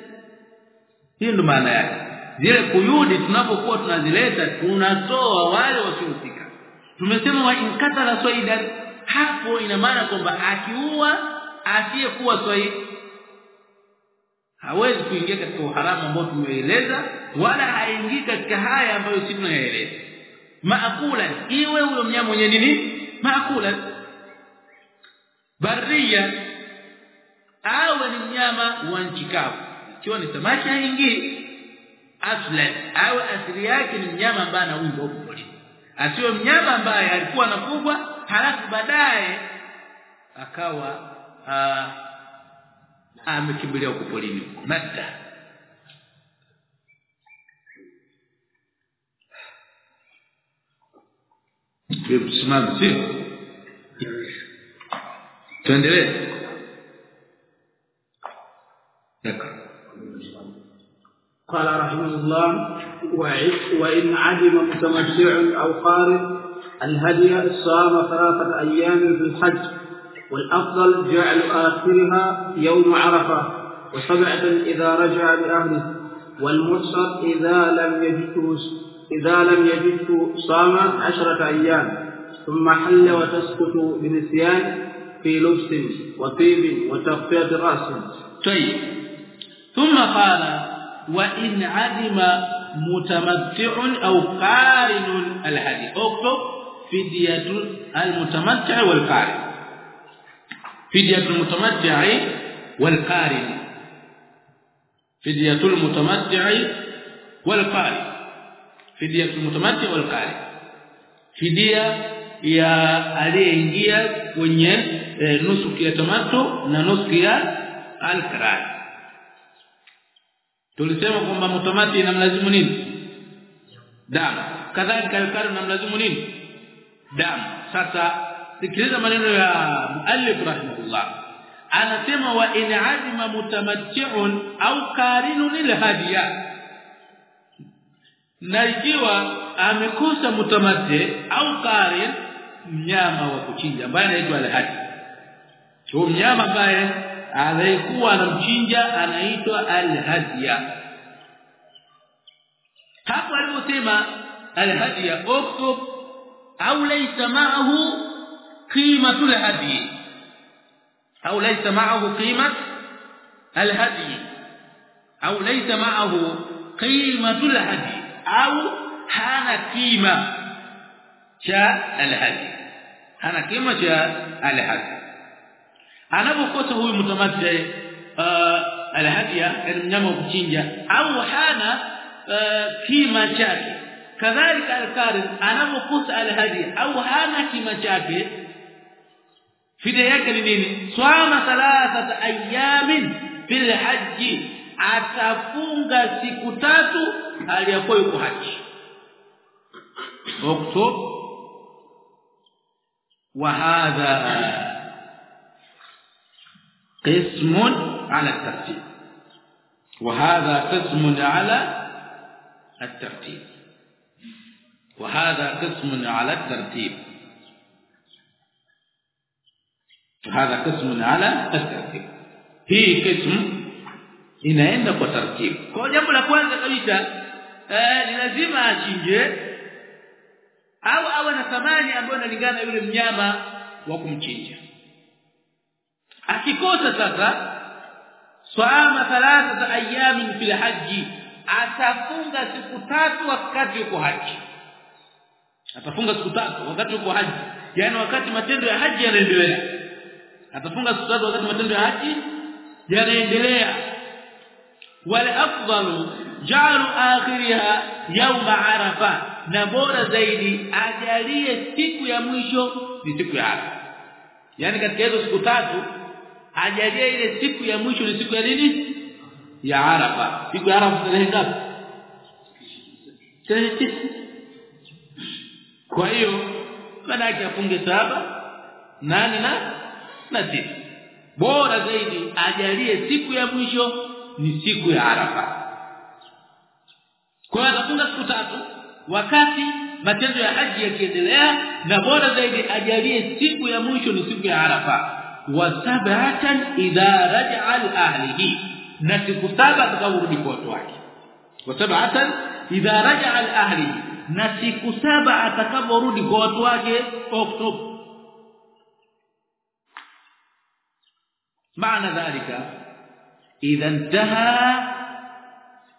Hiyo ndo maana yake zile kuyudi tunapokuwa tunazileta tunatoa wale wasiohusika. Tumesema wa inkatala swaidan hapo ina maana kwamba akiua asiyekuwa swahili hawezi kuingia katika uharamu ambao tumeeleza wala haingii katika haya ambayo sisi tunayaeleza. Maakula iwe huyo mnyama mwenye nini? Maakula baria awe ni mnyama wa nchi kavu. Ikiwa ni samaki haingii aslan awe asili yake ni mnyama ambaye anaumbwa huko porini asiwe mnyama ambaye alikuwa anakubwa halafu baadaye akawa aa, amekimbilia huko porini madda simama sio tuendelee. D'accord. قال رحمه الله وإن عدم متمتع أو قارئ الهدي صام ثلاثة أيام في الحج والأفضل جعل آخرها يوم عرفة وسبعة إذا رجع بأهله والمرسل إذا لم يجده إذا لم يجده صام عشرة أيام ثم حل وتسقط بنسيان في لبس وطيب وتغطية رأس. طيب. ثم قال وإن عدم متمتع أو قارن الهدي اكتب فدية المتمتع والقارن. فدية المتمتع والقارن. فدية المتمتع والقارن. فدية المتمتع والقارن. fidia ya aliyeingia kwenye e, nusu ya nusu ya alkarai tulisema kwamba mtomati inamlazimu nini? Damu. Kadhalika alkarai inamlazimu nini? Damu. Sasa sikiliza maneno ya muallif rahimahullah. Anasema wa in adima mutamatti'un au qarinun lilhadiya na ikiwa amekosa mutamatti au qarin mnyama wa kuchinja ambaye anaitwa alhadi. Huyo mnyama ambaye anayekuwa anamchinja anaitwa alhadiya hapo aliposema alhadiya uktub au laysa ma'ahu qimatul hadi au laysa ma'ahu qimat alhadi au laysa ma'ahu qimatul hadi au hana kima cha alhadi hana kima cha alhadi anapokosa huyu mutamassih uh, alhadia yani mnyama kuchinja au hana uh, kima chake. Kadhalika alkarim anapokosa alhadia au hana kima chake fidia yake ni nini? Swama thalathata ayamin fil haji atafunga siku tatu aliyakuwa yuko haji. Wakto wa hadha قسم على الترتيب وهذا قسم على الترتيب وهذا قسم على الترتيب هذا قسم على الترتيب hii قسم inaenda kwa taratibu kwa jambo la kwanza kabisa eh, ni lazima achinje au awe na thamani ambayo inalingana yule mnyama wa kumchinja akikosa sasa swama thalatha ayamin fil haji atafunga siku tatu wakati yuko haji atafunga siku tatu wakati yuko haji yani wakati matendo ya haji yanaendelea. Atafunga siku tatu wakati matendo ya haji yanaendelea. Wal afdalu ja'alu akhiriha yawm arafa na bora zaidi ajalie siku ya mwisho ni siku ya arafa. Yani katika hizo siku tatu ajalie ile siku ya mwisho ni siku ya nini? Ya arafa. Siku ya arafa tarehe ngapi? Tarehe tisa. Kwa hiyo maana yake afunge saba nane na na tisa. Bora zaidi ajalie siku ya mwisho ni siku ya arafa. Kwa hiyo atafunga siku tatu wakati matendo ya haji yakiendelea na bora zaidi ajalie siku ya mwisho ni siku ya arafa وثباتا إذا رجع لأهله. نسك ثبات قبره في وقته وثباتا إذا رجع لأهله. نسك سبع اتكبرد في وقته معنى ذلك إذا انتهى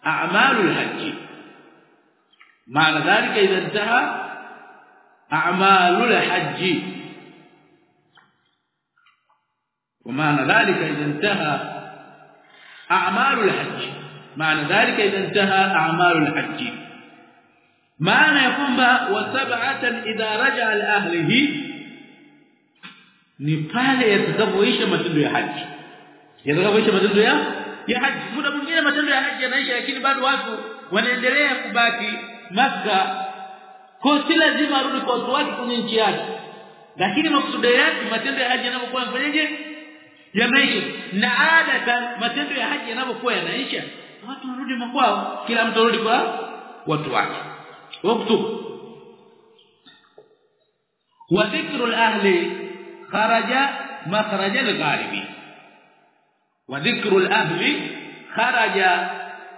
أعمال الحج. معنى ذلك إذا انتهى أعمال الحج. ومعنى ذلك إذا انتهى أعمال الحج. معنى ذلك إذا انتهى أعمال الحج. ما معنى يقوم وسبعة إذا رجع لأهله. نيقال يتقويش متند الحج يتقويش متند يا يا حج مو ده مغيره متند الحج أنا إيش لكن بعد واقو wanaendelea kubaki maka kwa si lazima arudi kwa watu wake kwenye nchi yake lakini maksudo yake matendo ya haji yameisha na ada matendo ya haji yanapokuwa yanaisha watu warudi makwao kila mtu arudi kwa watu wake waktu wa dhikru al-ahli خرج مخرج الغالب وذكر الاهل خرج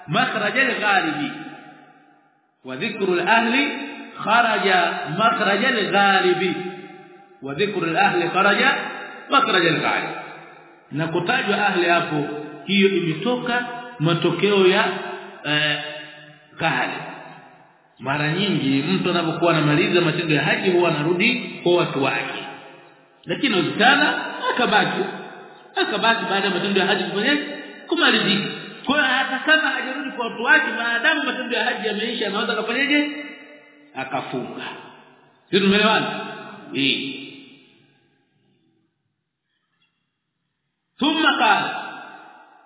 مخرج الغالب وذكر الاهل خرج مخرج الغالب وذكر الاهل خرج مخرج الغالب na kutajwa ahli hapo hiyo imetoka matokeo ya eh, kahali. Mara nyingi mtu anapokuwa anamaliza matendo ya haji huwa anarudi kwa watu wake. Lakini ukitana akabaki. Akabaki baada ya matendo ya haji kufanya kumalizika. Kwa hiyo hata kama hajarudi kwa watu wake maadamu matendo ya haji yameisha anaweza akafanyaje? Akafunga. Sio tumeelewana? Eh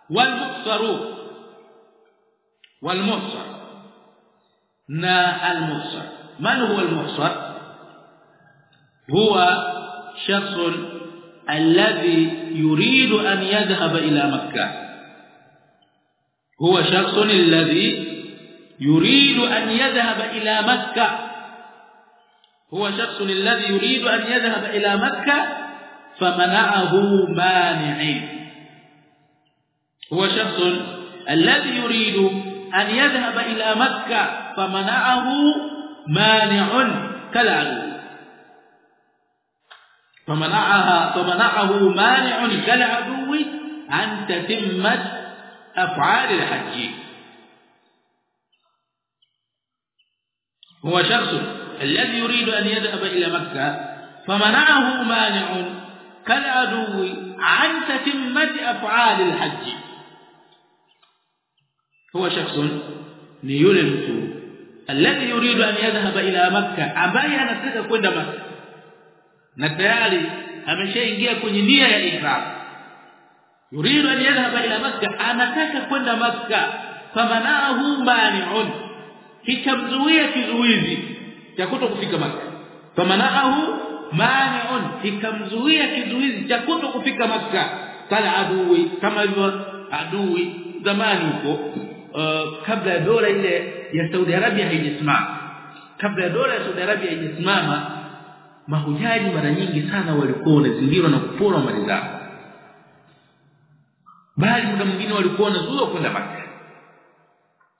والمقصر والمقصر نا المقصر من هو المقصر هو شخص الذي يريد أن يذهب إلى مكة. هو شخص الذي يريد أن يذهب إلى مكة. هو شخص الذي يريد أن يذهب إلى مكة فمنعه مانع. هو شخص الذي يريد أن يذهب إلى مكة فمنعه مانع كالعدو فمنعها فمنعه مانع كالعدو عن تتمة أفعال الحج. هو شخص الذي يريد أن يذهب إلى مكة فمنعه مانع كالعدو عن تتمة أفعال الحج. huwa shakhsun ni yule mtu alladhi yuridu an yadhhaba ila makkah ambaye anataka kwenda makkah na tayari ameshaingia kwenye nia ya ihram. Yuridu an yadhhaba ila makkah anataka kwenda makkah famanahu mani'un kikamzuia kizuizi cha kuto makkah famanahu mani'un kikamzuia kizuizi cha kuto makkah kala adui kama hivyo adui zamani huko uh, kabla ya dola ile ya Saudi Arabia haijasimama. Kabla ya dola ya Saudi Arabia haijasimama mahujaji mara nyingi sana walikuwa wanazingirwa na kuporwa mali zao. Bali muda mwingine walikuwa wanazuiwa kwenda maka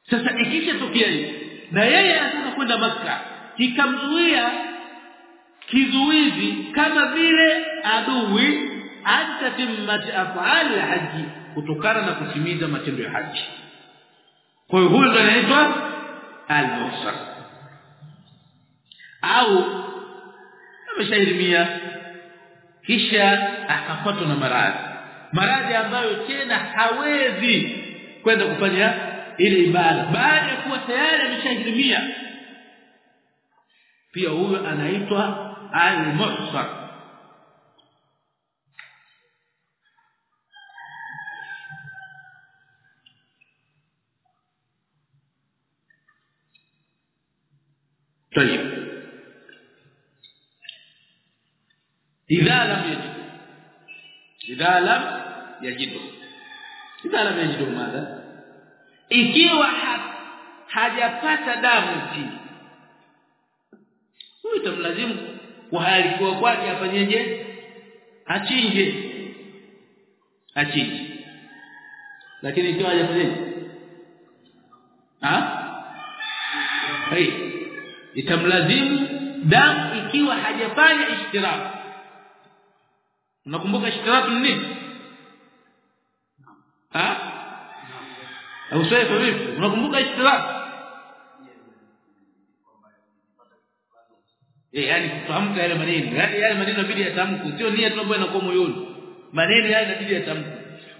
sasa ikisha tukia hiyo na yeye anataka kwenda maka kikamzuia kizuizi kama vile adui antatimmat af'al haji kutokana na kutimiza matendo ya haji kwa hiyo huyo ndo anaitwa al-muhsar au ameshahirimia kisha akapatwa na maradhi maradhi ambayo tena hawezi kwenda kufanya ile ibada baada ya kuwa tayari ameshahirimia pia huyo anaitwa al-muhsar طيب إذا لم يجد إذا لم يجد إذا لم يجد ماذا ikiwa hajapata damu ti huyu tamlazimu kwa hali kwa kwake afanyeje achinje achinje lakini ikiwa hajafanyaje ah hey itamlazimu damu ikiwa hajafanya ishtirak. Unakumbuka ishtirak ni nini? Ha? Au sasa vipi unakumbuka ishtirak? Eh yani kutamka yale maneno. Yani yale maneno inabidi yatamku sio nia tu ambayo inakuwa moyoni. Maneno yale inabidi yatamku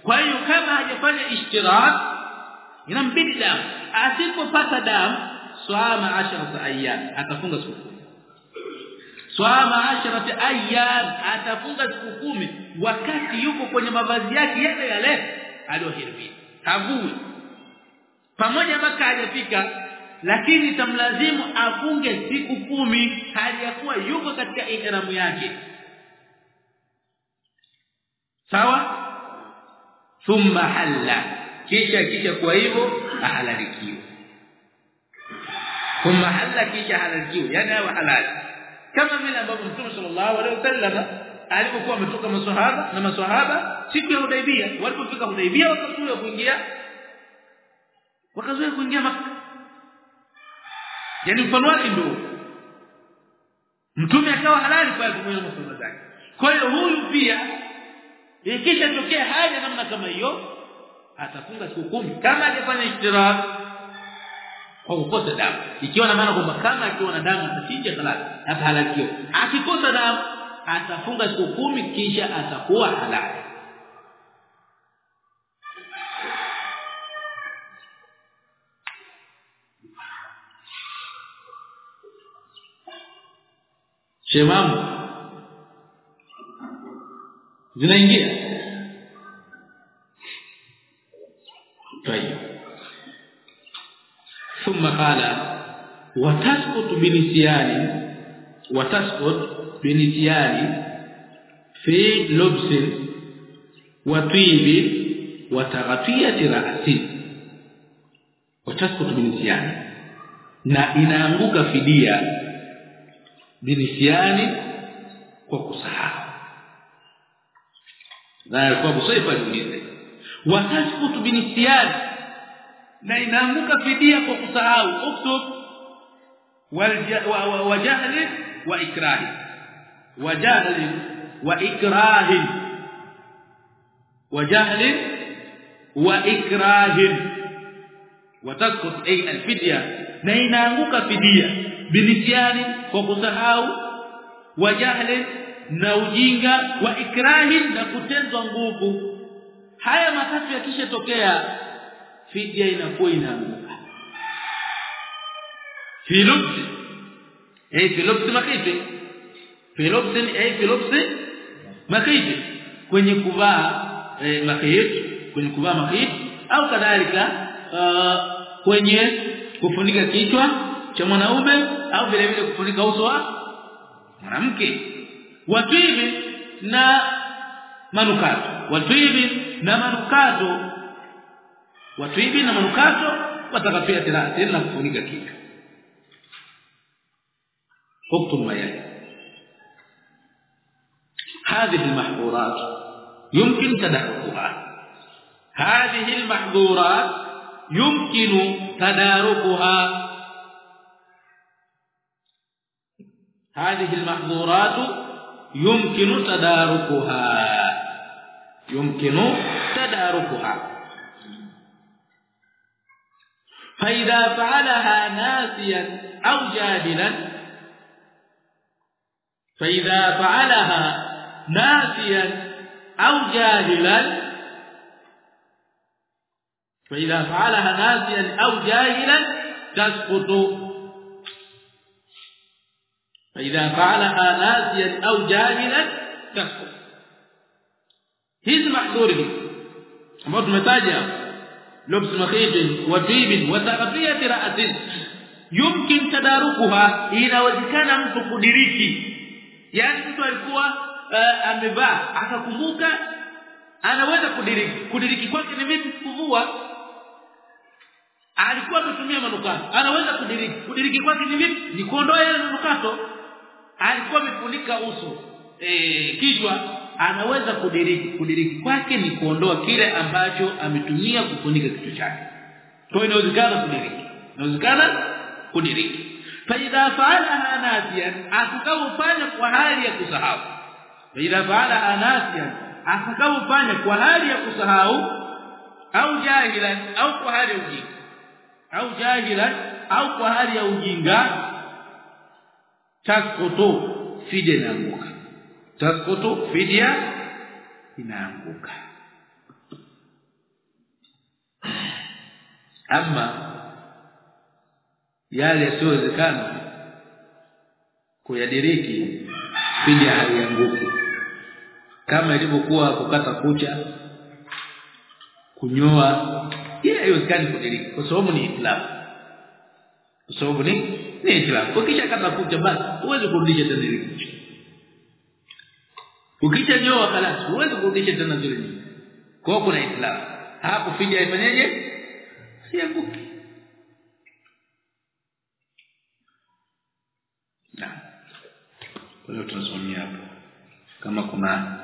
kwa hiyo kama hajafanya ishtirak inambidi damu. Asipopata damu swama asharata ayyam atafunga siku kumi. Swama asharata ayyam atafunga siku kumi wakati yuko kwenye mavazi yake yale yale aliyohirimia. Havui pamoja mpaka hajafika lakini tamlazimu afunge siku kumi hali ya kuwa yuko katika ihramu yake. Sawa? Thumma halla. Kisha kisha kwa hivyo ahalalikiwa thumma halla kisha halalikiwa yani awe halali kama vile ambavyo Mtume sallallahu alaihi wasallam alipokuwa ametoka maswahaba na maswahaba siku ya Hudaibia walipofika Hudaibia wakazuia kuingia wakazuia kuingia Makka yani mfano wake ndio mtume akawa halali kwa kumwona maswahaba zake kwa hiyo huyu pia ikisha tokea haja namna kama hiyo atafunga siku kumi kama hajafanya ishtirak kwa kukosa damu. Ikiwa na maana kwamba kama akiwa na damu atachinja halali atahalakiwa akikosa damu atafunga siku kumi kisha atakuwa halali. Shemamu zinaingia ثم قال وتسقط بنسيان وتسقط بنسيان في لبس وطيب وتغطيه راس وتسقط بنسيان na inaanguka fidia binisiani kwa kusahau na kwa busaifa jiulize watasqutu binisiani na inaanguka fidia kwa kusahau uktub wajahli wa ikrahi wajahli wa ikrahi wajahli wa ikrahi watasqut ay alfidya na inaanguka fidia. Binisiani kwa kusahau wajahli na ujinga wa ikrahi na kutenzwa nguvu. Haya matatu yakishatokea fidia inakuwa inaanguka. Filopsi eh filopsi makaiti filopsi eh filopsi makaiti kwenye kuvaa eh, makaiti kwenye kuvaa makaiti au kadhalika uh, kwenye kufunika kichwa cha mwanaume au vile vile kufunika uso wa mwanamke. Watibi na manukato. Watibi na manukato watibi na manukato watakapia tirasi na kufunika اكتب ما يلي هذه المحظورات يمكن تداركها. هذه المحظورات يمكن تداركها. هذه المحظورات يمكن تداركها. يمكن تداركها. فإذا فعلها ناسيا أو جاهلا فإذا فعلها ناسيا أو جاهلا فإذا فعلها ناسيا أو جاهلا تسقط. فإذا فعلها ناسيا أو جاهلا تسقط. hizi mahdhuri ambazo tumetaja lobs مخيط وطيب tibin راس يمكن تداركها inawezekana mtu kudiriki. Yani mtu alikuwa uh, amevaa akakumbuka anaweza kudiriki. Kudiriki kwake ni vipi kuvua. Alikuwa ametumia manukato anaweza kudiriki. Kudiriki kwake ni vipi ni kuondoa yale manukato. Alikuwa amefunika uso eh kichwa anaweza kudiriki kudiriki kwake ni kuondoa kile ambacho ametumia kufunika kitu chake. Kwa hiyo inawezekana kudiriki. Inawezekana kudiriki. Faida faala anasian atakapofanya kwa hali ya kusahau. Faida faala anasian atakapofanya kwa hali ya kusahau au jahila au kwa hali ya ujinga. Au jahilan au kwa hali ya ujinga takoto fide na inaanguka tasqutu fidia inaanguka ama yale yasiyowezekana kuyadiriki fidia haianguki. Kama ilivyokuwa kukata kucha kunyoa ile haiwezekani kudiriki. Kwa sababu ni islamu kwa sababu ni ni islamu ukisha kata kucha basi huwezi kurudisha tena ile ukisha nyoa kalasi huwezi kurudisha tena zile nyingi. Kwa kuna islamu hapo fidia ifanyeje sianguki. Na kwa hiyo tunasimamia hapo. Kama kuna